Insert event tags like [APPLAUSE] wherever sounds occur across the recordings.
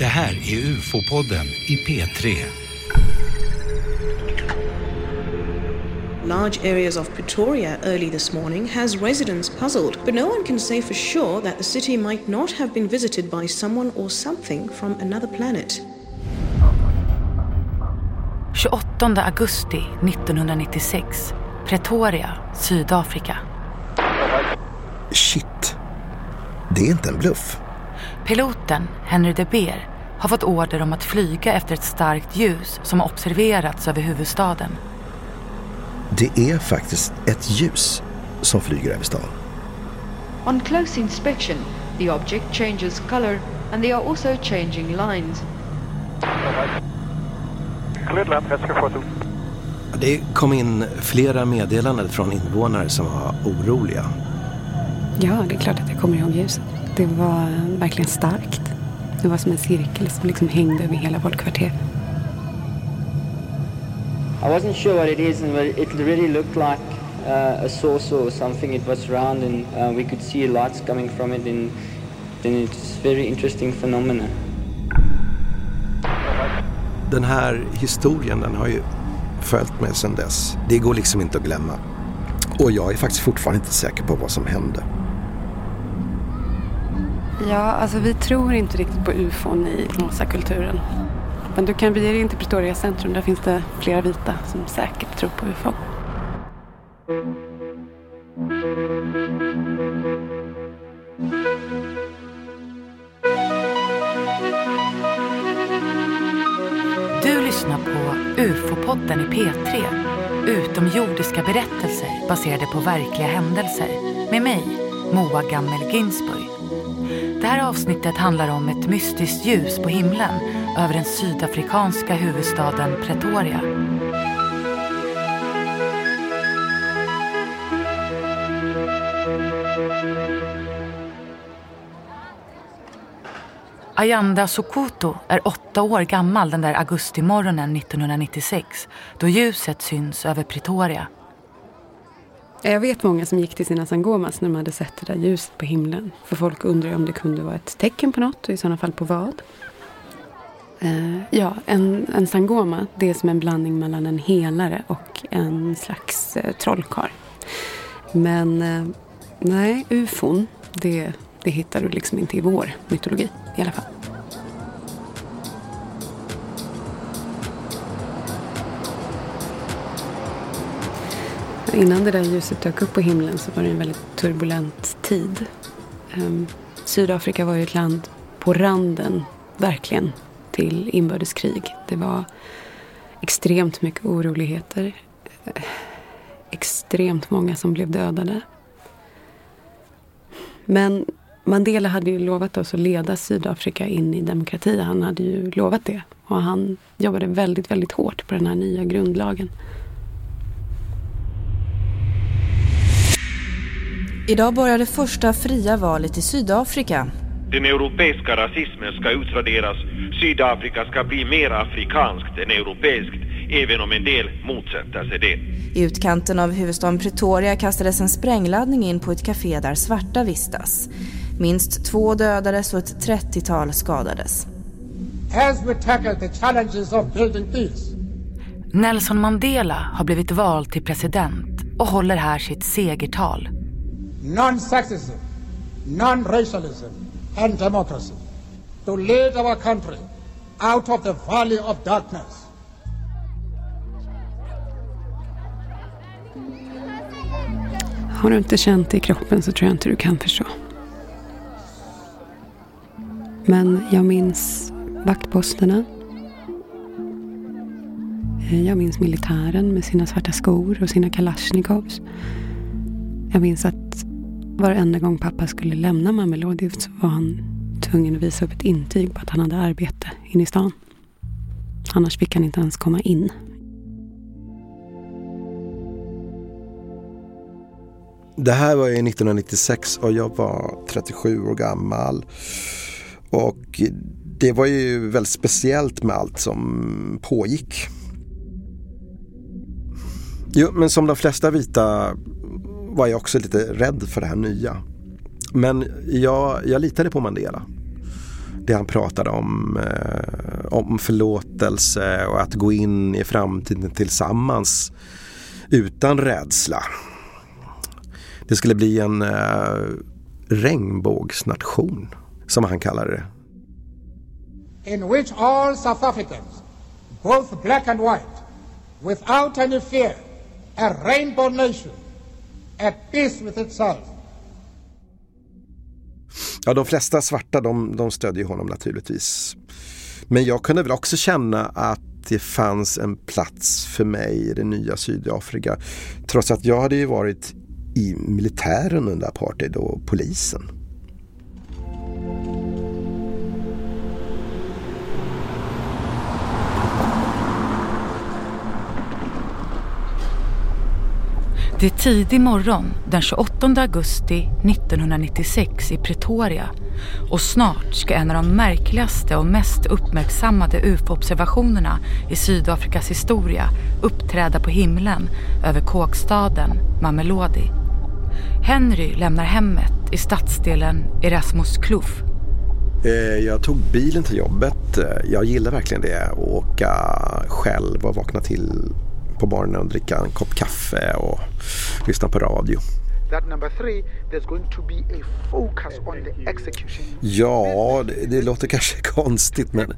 Det här är UFO-podden i P3. Large areas of Pretoria early this morning has residents puzzled, but no one can say for sure that the city might not have been visited by someone or something from another planet. 28 augusti 1996. Pretoria, Sydafrika. Shit. Det är inte en bluff. Piloten, Henry de Beer, har fått order om att flyga efter ett starkt ljus som har observerats över huvudstaden. Det är faktiskt ett ljus som flyger över stan. On close inspection, the object changes color and they are also changing lines. Det kom in flera meddelanden från invånare som var oroliga. Ja, det är klart att jag kommer ihåg ljuset. Det var verkligen starkt. Det var som en cirkel som liksom hängde över hela vårt kvarter. I wasn't sure what it is, and it really looked like uh, a saucer or something. It was round, and uh, we could see lights coming from it, and then it's very interesting phenomenon. Den här historien den har ju följt med sedan dess. Det går liksom inte att glömma. Och jag är faktiskt fortfarande inte säker på vad som hände. Ja, alltså vi tror inte riktigt på ufon i rosa-kulturen. Men du kan bege dig in till Pretoria centrum. Där finns det flera vita som säkert tror på ufon. Du lyssnar på UFO-podden i P3. Utomjordiska berättelser baserade på verkliga händelser. Med mig, Moa Gammel Ginsburg. Det här avsnittet handlar om ett mystiskt ljus på himlen över den sydafrikanska huvudstaden Pretoria. Ayanda Sokoto är åtta år gammal den där augustimorgonen 1996 då ljuset syns över Pretoria. Eh, jag vet många som gick till sina sangomas när de hade sett det där ljuset på himlen. För folk undrar om det kunde vara ett tecken på något och i sådana fall på vad. Uh, ja, en, en sangoma det är som en blandning mellan en helare och en slags uh, trollkarl. Men uh, nej, ufon det, det hittar du liksom inte i vår mytologi i alla fall. Innan det där ljuset dök upp på himlen så var det en väldigt turbulent tid. Ehm, Sydafrika var ju ett land på randen, verkligen, till inbördeskrig. Det var extremt mycket oroligheter. Eh, extremt många som blev dödade. Men Mandela hade ju lovat oss att leda Sydafrika in i demokrati. Han hade ju lovat det. Och han jobbade väldigt, väldigt hårt på den här nya grundlagen. Idag började första fria valet i Sydafrika. Den europeiska rasismen ska utraderas. Sydafrika ska bli mer afrikanskt än europeiskt, även om en del motsätter sig det. I utkanten av huvudstaden Pretoria kastades en sprängladdning in på ett café där svarta vistas. Minst två dödades och ett 30-tal skadades. As we tackle the challenges of building peace. Nelson Mandela har blivit vald till president och håller här sitt segertal. Non-sexism, non-racialism and democracy to lead our country out of the valley of darkness. Har du inte känt det i kroppen så tror jag inte du kan förstå. Men jag minns vaktposterna. Eh, jag minns militären med sina svarta skor och sina kalasjnikovs. Jag minns att varenda gång pappa skulle lämna Mamelodi så var han tvungen att visa upp ett intyg på att han hade arbete inne i stan. Annars fick han inte ens komma in. Det här var ju 1996 och jag var 37 år gammal. Och det var ju väldigt speciellt med allt som pågick. Jo, men som de flesta vita var jag också lite rädd för det här nya. Men jag, jag litade på Mandela. Det han pratade om, eh, om förlåtelse och att gå in i framtiden tillsammans utan rädsla. Det skulle bli en eh, regnbågsnation, som han kallade det. In which all South Africans, both black and white, without any fear, a rainbow nation, at peace with itself. Ja, de flesta svarta de, de stödjer honom naturligtvis. Men jag kunde väl också känna att det fanns en plats för mig i det nya Sydafrika. Trots att jag hade ju varit i militären under apartheid och polisen. Det är tidig morgon den 28 augusti 1996 i Pretoria och snart ska en av de märkligaste och mest uppmärksammade UFO-observationerna i Sydafrikas historia uppträda på himlen över kåkstaden Mamelodi. Henry lämnar hemmet i stadsdelen Erasmus Kloof. Eh, jag tog bilen till jobbet. Eh, jag gillar verkligen det. Att åka själv och vakna till på morgonen och dricka en kopp kaffe och lyssna på radio. That number three, there's going to be a focus on the execution. Ja, det, det låter kanske [LAUGHS] konstigt men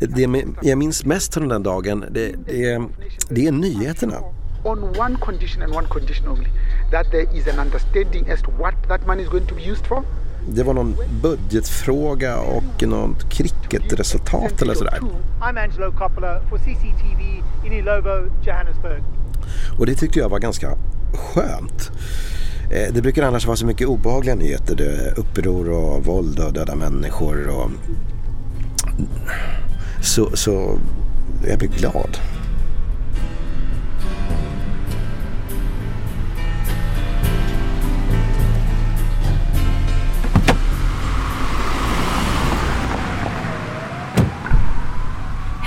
det jag minns mest från den dagen det, det, det är nyheterna. On one condition and one condition only. That there is an understanding as to what that money is going to be used for. Det var någon budgetfråga och något cricketresultat eller sådär. I'm Angelo Coppola for CCTV in Ilobo, Johannesburg. Och det tyckte jag var ganska skönt. Eh, det brukar annars vara så mycket obehagliga nyheter. Det uppror och våld och döda människor. Och... Så, så jag blir glad.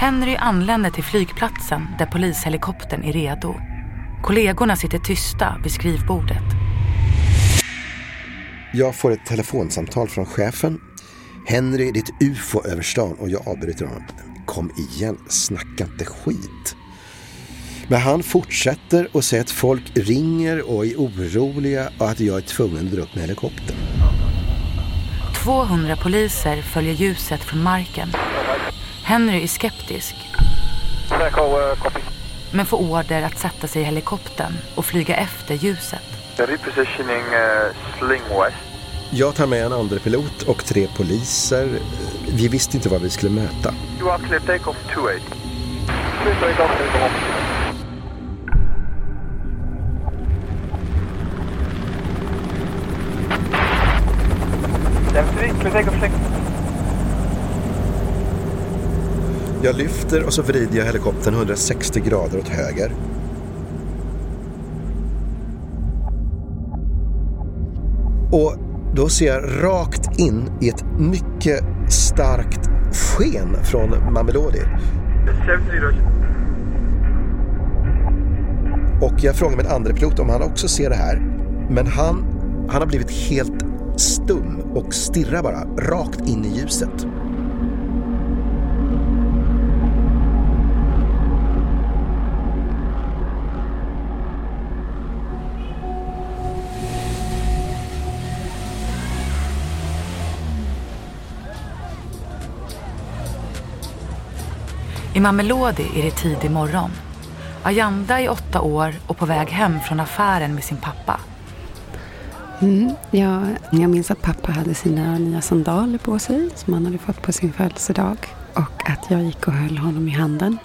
Henry anländer till flygplatsen där polishelikoptern är redo. Kollegorna sitter tysta vid skrivbordet. Jag får ett telefonsamtal från chefen. Henry, det är ett ufo över stan och jag avbryter honom. Kom igen, snacka inte skit. Men han fortsätter och säger att folk ringer och är oroliga och att jag är tvungen att dra upp med helikoptern. 200 poliser följer ljuset från marken. Henry är skeptisk. Men får order att sätta sig i helikoptern och flyga efter ljuset. Repositioning uh, Sling West. Jag tar med en andra pilot och tre poliser. Vi visste inte vad vi skulle möta. You are clear takeoff 280. Clear takeoff, takeoff. Clear takeoff 6. Jag lyfter och så vrider jag helikoptern 160 grader åt höger. Och då ser jag rakt in i ett mycket starkt sken från Mamelodi. Och jag frågar min andra pilot om han också ser det här. Men han, han har blivit helt stum och stirrar bara rakt in i ljuset. I Mamelodi är det tidig morgon. Ayanda är åtta år och på väg hem från affären med sin pappa. Mm, ja, jag minns att pappa hade sina nya sandaler på sig som han hade fått på sin födelsedag. Och att jag gick och höll honom i handen.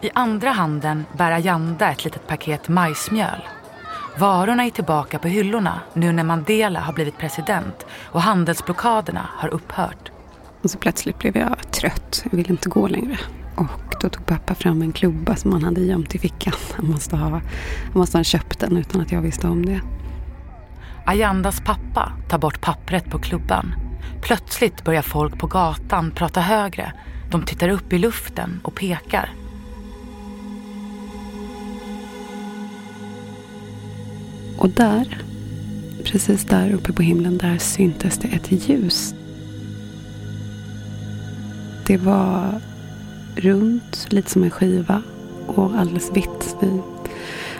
I andra handen bär Ayanda ett litet paket majsmjöl. Varorna är tillbaka på hyllorna nu när Mandela har blivit president och handelsblockaderna har upphört. Och så plötsligt blev jag trött. Jag ville inte gå längre. Och då tog pappa fram en klubba som han hade gömt i fickan. [LAUGHS] Han måste ha, han måste ha köpt den utan att jag visste om det. Ayandas pappa tar bort pappret på klubban. Plötsligt börjar folk på gatan prata högre. De tittar upp i luften och pekar. Och där, precis där uppe på himlen, där syntes det ett ljus Det var runt, lite som en skiva och alldeles vitt. Vi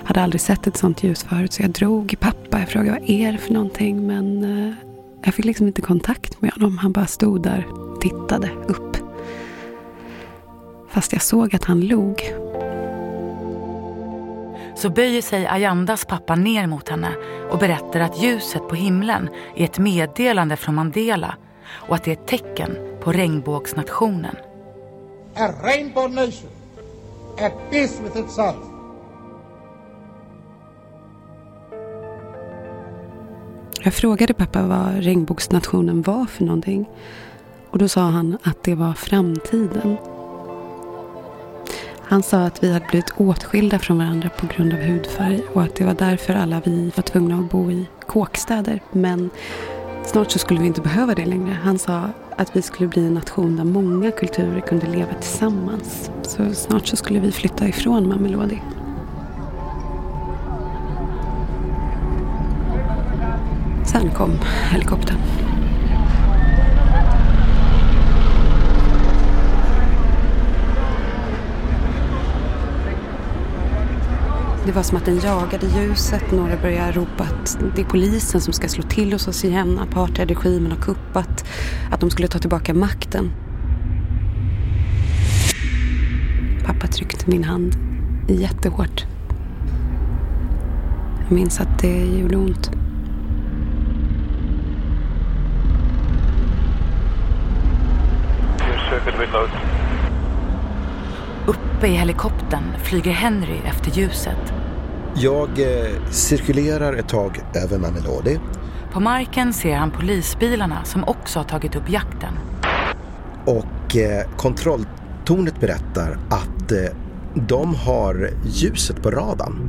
hade aldrig sett ett sånt ljus förut så jag drog i pappa. Jag frågade vad är det för någonting men eh, jag fick liksom inte kontakt med honom. Han bara stod där och tittade upp. Fast jag såg att han log. Så böjer sig Ayandas pappa ner mot henne och berättar att ljuset på himlen är ett meddelande från Mandela och att det är ett tecken på regnbågsnationen. A rainbow nation at peace with itself. Jag frågade pappa vad regnbågsnationen var för någonting. Och då sa han att det var framtiden. Han sa att vi hade blivit åtskilda från varandra på grund av hudfärg och att det var därför alla vi var tvungna att bo i kåkstäder. Men snart så skulle vi inte behöva det längre. Han sa att vi skulle bli en nation där många kulturer kunde leva tillsammans. Så snart så skulle vi flytta ifrån Mamelodi. Sen kom helikoptern. Det var som att den jagade ljuset. Några började ropa att det är polisen som ska slå till hos oss igen. Apartheidregimen har kuppat. Att de skulle ta tillbaka makten. Pappa tryckte min hand jättehårt. Jag minns att det gjorde ont. Uppe i helikoptern flyger Henry efter ljuset. Jag eh, cirkulerar ett tag över Mamelodi. På marken ser han polisbilarna som också har tagit upp jakten. Och eh, kontrolltornet berättar att eh, de har ljuset på radarn.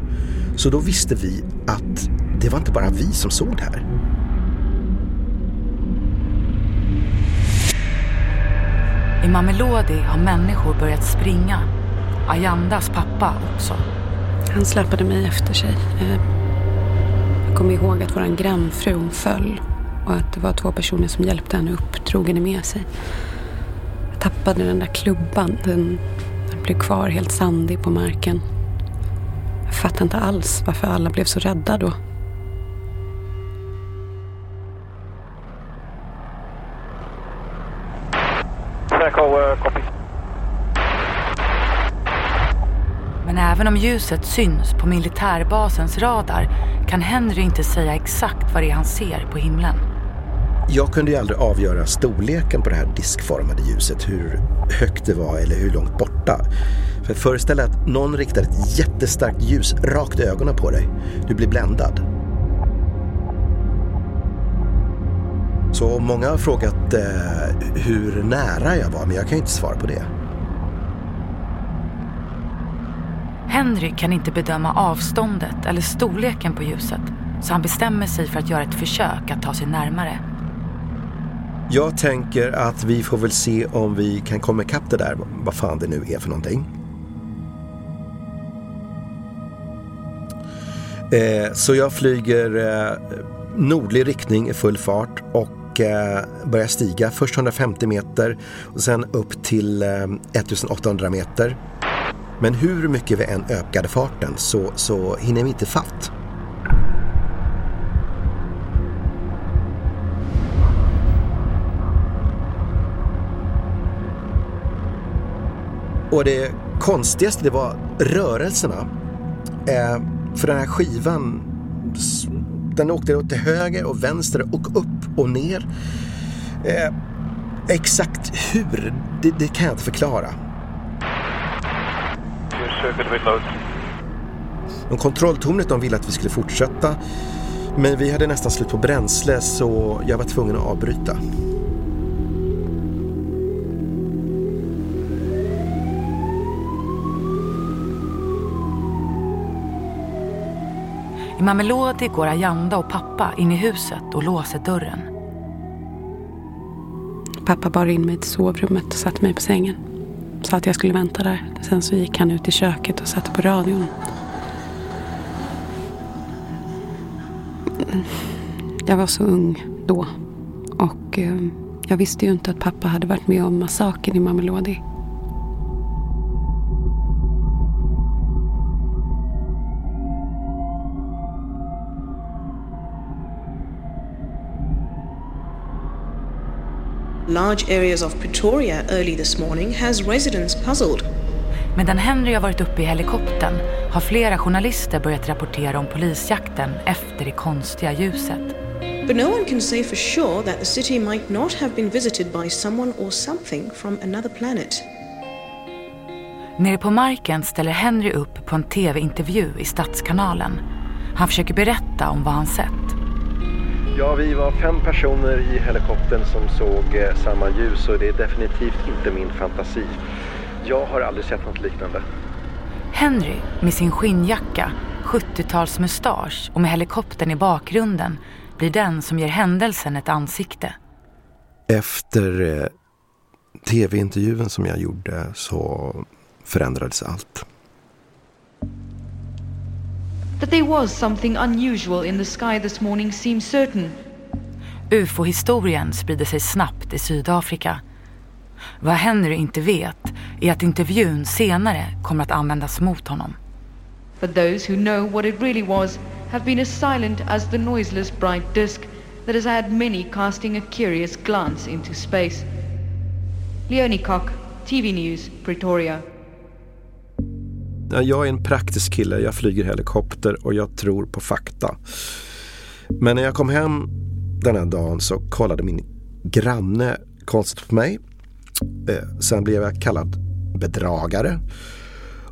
Så då visste vi att det var inte bara vi som såg det här. I Mamelodi har människor börjat springa. Ayandas pappa också. Han släpade mig efter sig. Eh, jag kommer ihåg att vår grannfru föll och att det var två personer som hjälpte henne upp, drog henne med sig. Jag tappade den där klubban. Den, den blev kvar helt sandig på marken. Jag fattar inte alls varför alla blev så rädda då. Men även om ljuset syns på militärbasens radar kan Henry inte säga exakt vad det är han ser på himlen. Jag kunde ju aldrig avgöra storleken på det här diskformade ljuset, hur högt det var eller hur långt borta. För föreställ dig att någon riktar ett jättestarkt ljus rakt i ögonen på dig. Du blir bländad. Så många har frågat eh, hur nära jag var, men jag kan ju inte svara på det. Henry kan inte bedöma avståndet eller storleken på ljuset så han bestämmer sig för att göra ett försök att ta sig närmare. Jag tänker att vi får väl se om vi kan komma ikapp det där, vad fan det nu är för någonting. Eh, så jag flyger eh, nordlig riktning i full fart och eh, börjar stiga. Först 150 meter och sen upp till eh, 1800 meter. Men hur mycket vi än ökade farten så, så hinner vi inte fatt. Och det konstigaste det var rörelserna. Eh, för den här skivan, den åkte åt till höger och vänster och upp och ner. Eh, exakt hur, det, det kan jag inte förklara. Circuit reload. Och kontrolltornet de ville att vi skulle fortsätta. Men vi hade nästan slut på bränsle så jag var tvungen att avbryta. I Mamelodi går Ayanda och pappa in i huset och låser dörren. Pappa bar in mig till sovrummet och satte mig på sängen. Sa att jag skulle vänta där. Sen så gick han ut i köket och satte på radion. Jag var så ung då. Och eh, Jag visste ju inte att pappa hade varit med om massakern i Mamelodi. Large areas of Pretoria early this morning has residents puzzled. Medan Henry har varit uppe i helikoptern har flera journalister börjat rapportera om polisjakten efter det konstiga ljuset. But no one can say for sure that the city might not have been visited by someone or something from another planet. Nere på marken ställer Henry upp på en tv-intervju i Stadskanalen. Han försöker berätta om vad han sett. Ja, vi var fem personer i helikoptern som såg eh, samma ljus och det är definitivt inte min fantasi. Jag har aldrig sett något liknande. Henry med sin skinnjacka, 70-talsmustasch och med helikoptern i bakgrunden blir den som ger händelsen ett ansikte. Efter eh, tv-intervjun som jag gjorde så förändrades allt. That there was something unusual in the sky this morning seems certain. UFO-historien sprider sig snabbt i Sydafrika. Vad Henry inte vet är att intervjun senare kommer att användas mot honom. But those who know what it really was have been as silent as the noiseless bright disk that has had many casting a curious glance into space. Leonie Koch, TV News, Pretoria. Jag är en praktisk kille, jag flyger helikopter och jag tror på fakta. Men när jag kom hem den här dagen så kollade min granne konstigt på mig. Eh, sen blev jag kallad bedragare.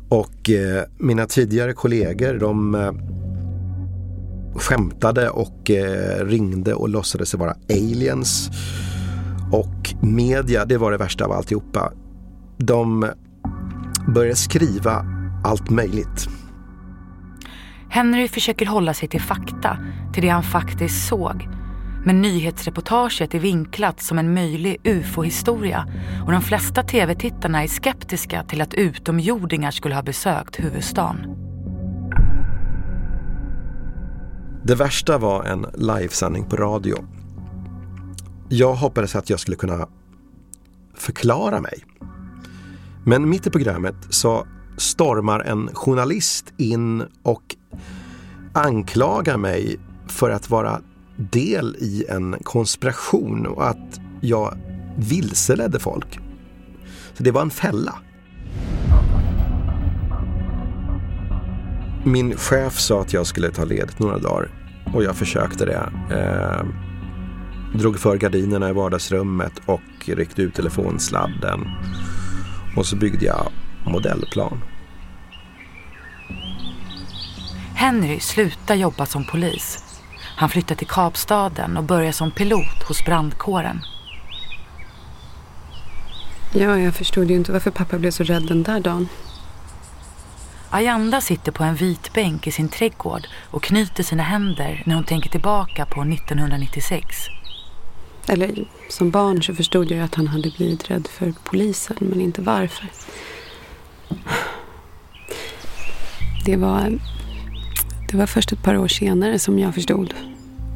Och eh, mina tidigare kollegor de eh, skämtade och eh, ringde och låtsades vara aliens. Och media, det var det värsta av alltihopa. De började skriva allt möjligt. Henry försöker hålla sig till fakta, till det han faktiskt såg. Men nyhetsreportaget är vinklat som en möjlig ufo-historia och de flesta tv-tittarna är skeptiska till att utomjordingar skulle ha besökt huvudstaden. Det värsta var en livesändning på radio. Jag hoppades att jag skulle kunna förklara mig. Men mitt i programmet så stormar en journalist in och anklagar mig för att vara del i en konspiration och att jag vilseledde folk. Så det var en fälla. Min chef sa att jag skulle ta ledigt några dagar och jag försökte det. Eh, drog för gardinerna i vardagsrummet och ryckte ut telefonsladden. Och så byggde jag modellplan. Henry slutar jobba som polis. Han flyttar till Kapstaden och börjar som pilot hos brandkåren. Ja, jag förstod ju inte varför pappa blev så rädd den där dagen. Ayanda sitter på en vit bänk i sin trädgård och knyter sina händer när hon tänker tillbaka på 1996. Eller som barn så förstod jag att han hade blivit rädd för polisen, men inte varför. Det var, det var först ett par år senare som jag förstod.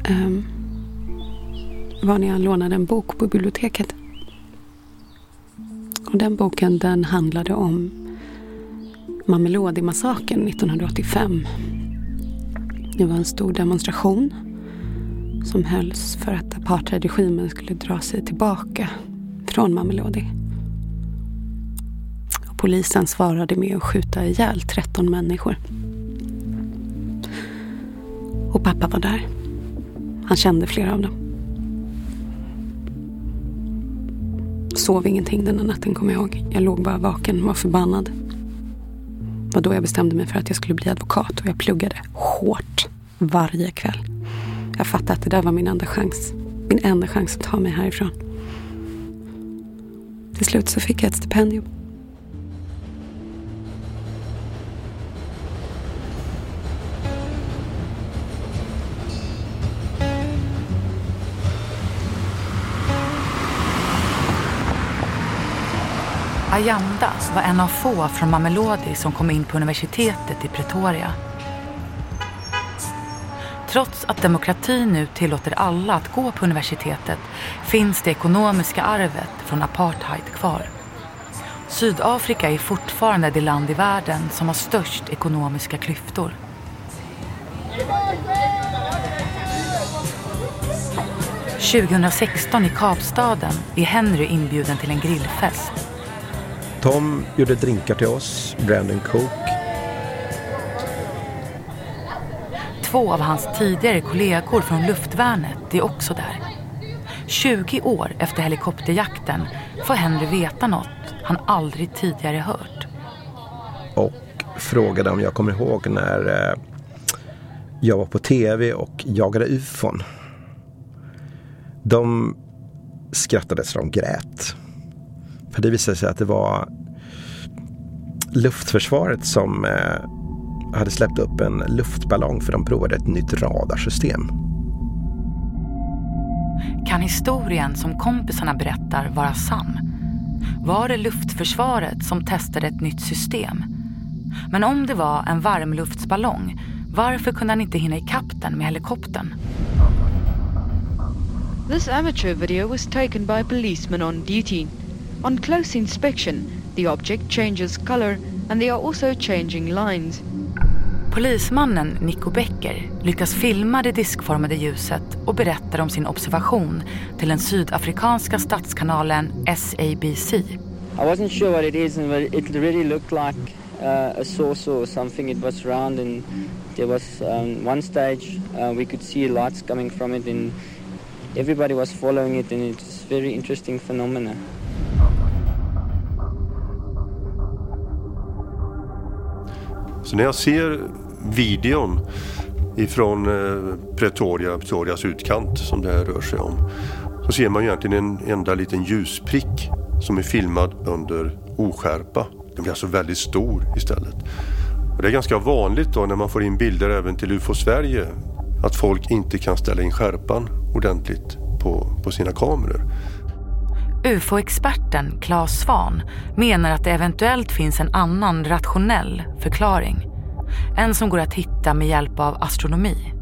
Um, var när jag lånade en bok på biblioteket. Och den boken den handlade om Mamelodi-massakern 1985. Det var en stor demonstration som hölls för att apartheidregimen skulle dra sig tillbaka från Mamelodi. Polisen svarade med att skjuta ihjäl 13 människor. Och pappa var där. Han kände flera av dem. Sov ingenting den natten kommer jag ihåg. Jag låg bara vaken och var förbannad. Det var då jag bestämde mig för att jag skulle bli advokat och jag pluggade hårt varje kväll. Jag fattade att det där var min enda chans. Min enda chans att ta mig härifrån. Till slut så fick jag ett stipendium. Ayanda var en av få från Mamelodi som kom in på universitetet i Pretoria. Trots att demokratin nu tillåter alla att gå på universitetet finns det ekonomiska arvet från apartheid kvar. Sydafrika är fortfarande det land i världen som har störst ekonomiska klyftor. –2016 i Kapstaden är Henry inbjuden till en grillfest. Tom gjorde drinkar till oss, Brandon Coke. Två av hans tidigare kollegor från luftvärnet är också där. 20 år efter helikopterjakten får Henry veta något han aldrig tidigare hört. Och frågade om jag kommer ihåg när eh, jag var på tv och jagade ufon. De skrattade så de grät. För det visade sig att det var luftförsvaret som eh, hade släppt upp en luftballong för de provade ett nytt radarsystem. Kan historien som kompisarna berättar vara sann? Var det luftförsvaret som testade ett nytt system? Men om det var en varmluftsballong, varför kunde han inte hinna ikapp den med helikoptern? This amateur video was taken by a policeman on duty. On close inspection, the object changes color and they are also changing lines. Polismannen Nico Becker lyckas filma det diskformade ljuset och berättar om sin observation till den sydafrikanska statskanalen SABC. I wasn't sure what it is, and it really looked like uh, a saucer or something. It was round, and there was um, one stage uh, we could see lights coming from it, and everybody was following it, and it's very interesting phenomena. Så när jag ser videon ifrån eh, Pretoria, Pretorias utkant som det här rör sig om så ser man egentligen en enda liten ljusprick som är filmad under oskärpa. Den blir alltså väldigt stor istället. Och det är ganska vanligt då när man får in bilder även till UFO Sverige att folk inte kan ställa in skärpan ordentligt på, på sina kameror. UFO-experten Claes Svan menar att det eventuellt finns en annan rationell förklaring. En som går att hitta med hjälp av astronomi.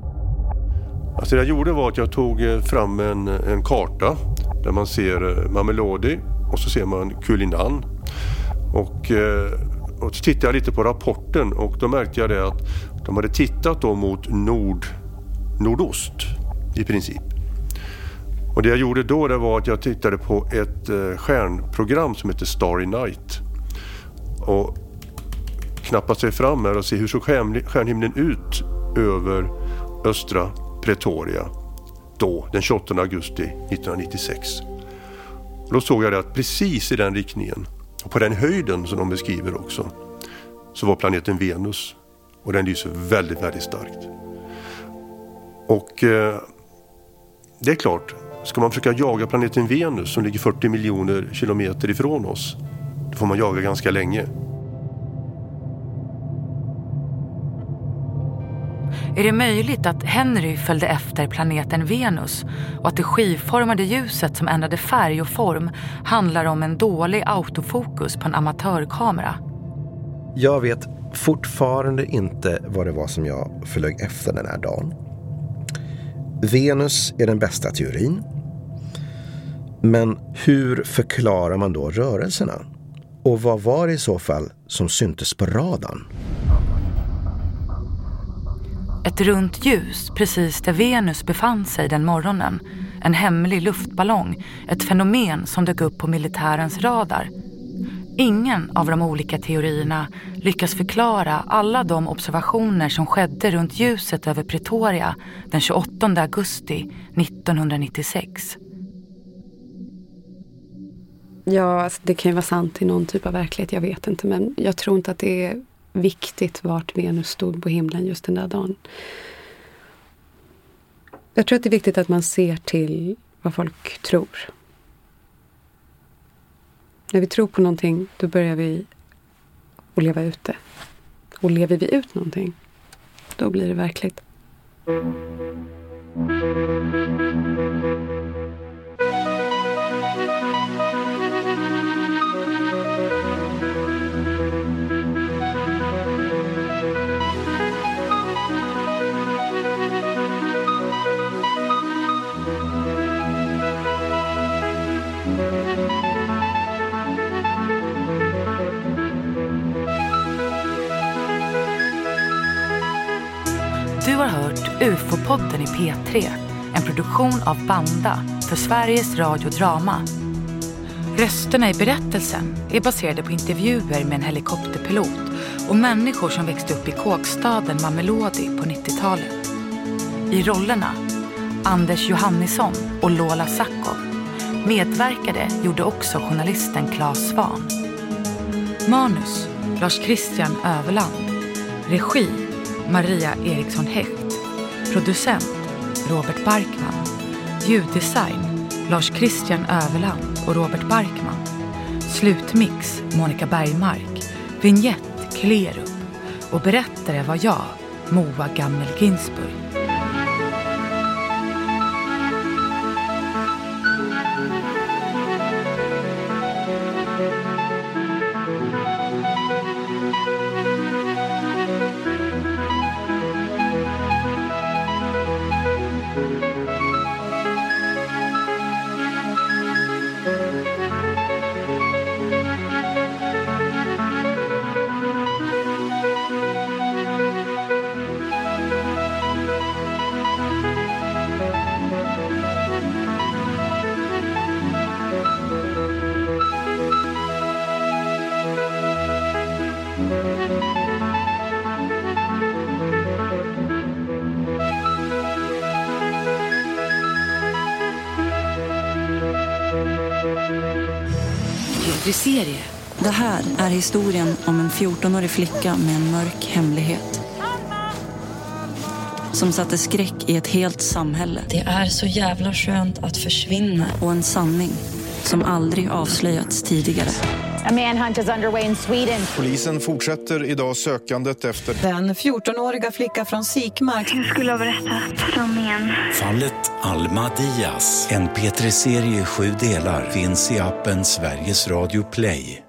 Alltså det jag gjorde var att jag tog eh, fram en, eh, en karta där man ser eh, Mamelodi och så ser man Kulinan. Och, och så tittade jag lite på rapporten och då märkte jag det att de hade tittat då mot nord, nordost i princip. Och det jag gjorde då det var att jag tittade på ett eh, stjärnprogram som heter Starry Night. Och knappade sig fram här och se hur såg stjärnhimlen ut över östra Pretoria då, den 28 augusti 1996. Och då såg jag att precis i den riktningen, och på den höjden som de beskriver också, så var planeten Venus. Och den lyser väldigt, väldigt starkt. Och eh, det är klart, Ska man försöka jaga planeten Venus som ligger 40 miljoner kilometer ifrån oss, då får man jaga ganska länge. Är det möjligt att Henry följde efter planeten Venus och att det skivformade ljuset som ändrade färg och form handlar om en dålig autofokus på en amatörkamera? Jag vet fortfarande inte vad det var som jag flög efter den här dagen. Venus är den bästa teorin. Men hur förklarar man då rörelserna? Och vad var det i så fall som syntes på radarn? Ett runt ljus precis där Venus befann sig den morgonen. En hemlig luftballong. Ett fenomen som dök upp på militärens radar. Ingen av de olika teorierna lyckas förklara alla de observationer som skedde runt ljuset över Pretoria den 28 augusti 1996. Ja, alltså det kan ju vara sant i någon typ av verklighet, jag vet inte. Men jag tror inte att det är viktigt vart Venus stod på himlen just den där dagen. Jag tror att det är viktigt att man ser till vad folk tror. När vi tror på någonting, då börjar vi att leva ut det. Och lever vi ut någonting, då blir det verkligt. UFO-podden i P3, en produktion av Banda för Sveriges Radio Drama. Rösterna i berättelsen är baserade på intervjuer med en helikopterpilot och människor som växte upp i kåkstaden Mamelodi på 90-talet. I rollerna Anders Johannisson och Lola Sacco. Medverkade gjorde också journalisten Claes Svan. Manus Lars Christian Överland. Regi Maria Eriksson Häck Producent Robert Barkman. Ljuddesign Lars Christian Överland och Robert Barkman. Slutmix Monica Bergmark. Vignett Klerup. Och berättare var jag, Moa Gammel Ginsburg. Serie. Det här är historien om en 14-årig flicka med en mörk hemlighet. Som satte skräck i ett helt samhälle. Det är så jävla skönt att försvinna. Och en sanning som aldrig avslöjats tidigare. A manhunt is underway in Sweden. Polisen fortsätter idag sökandet efter... Den 14-åriga flicka från Sikmark. Jag skulle ha berättat om igen. Fallet Alma Diaz. En P3-serie i sju delar finns i appen Sveriges Radio Play.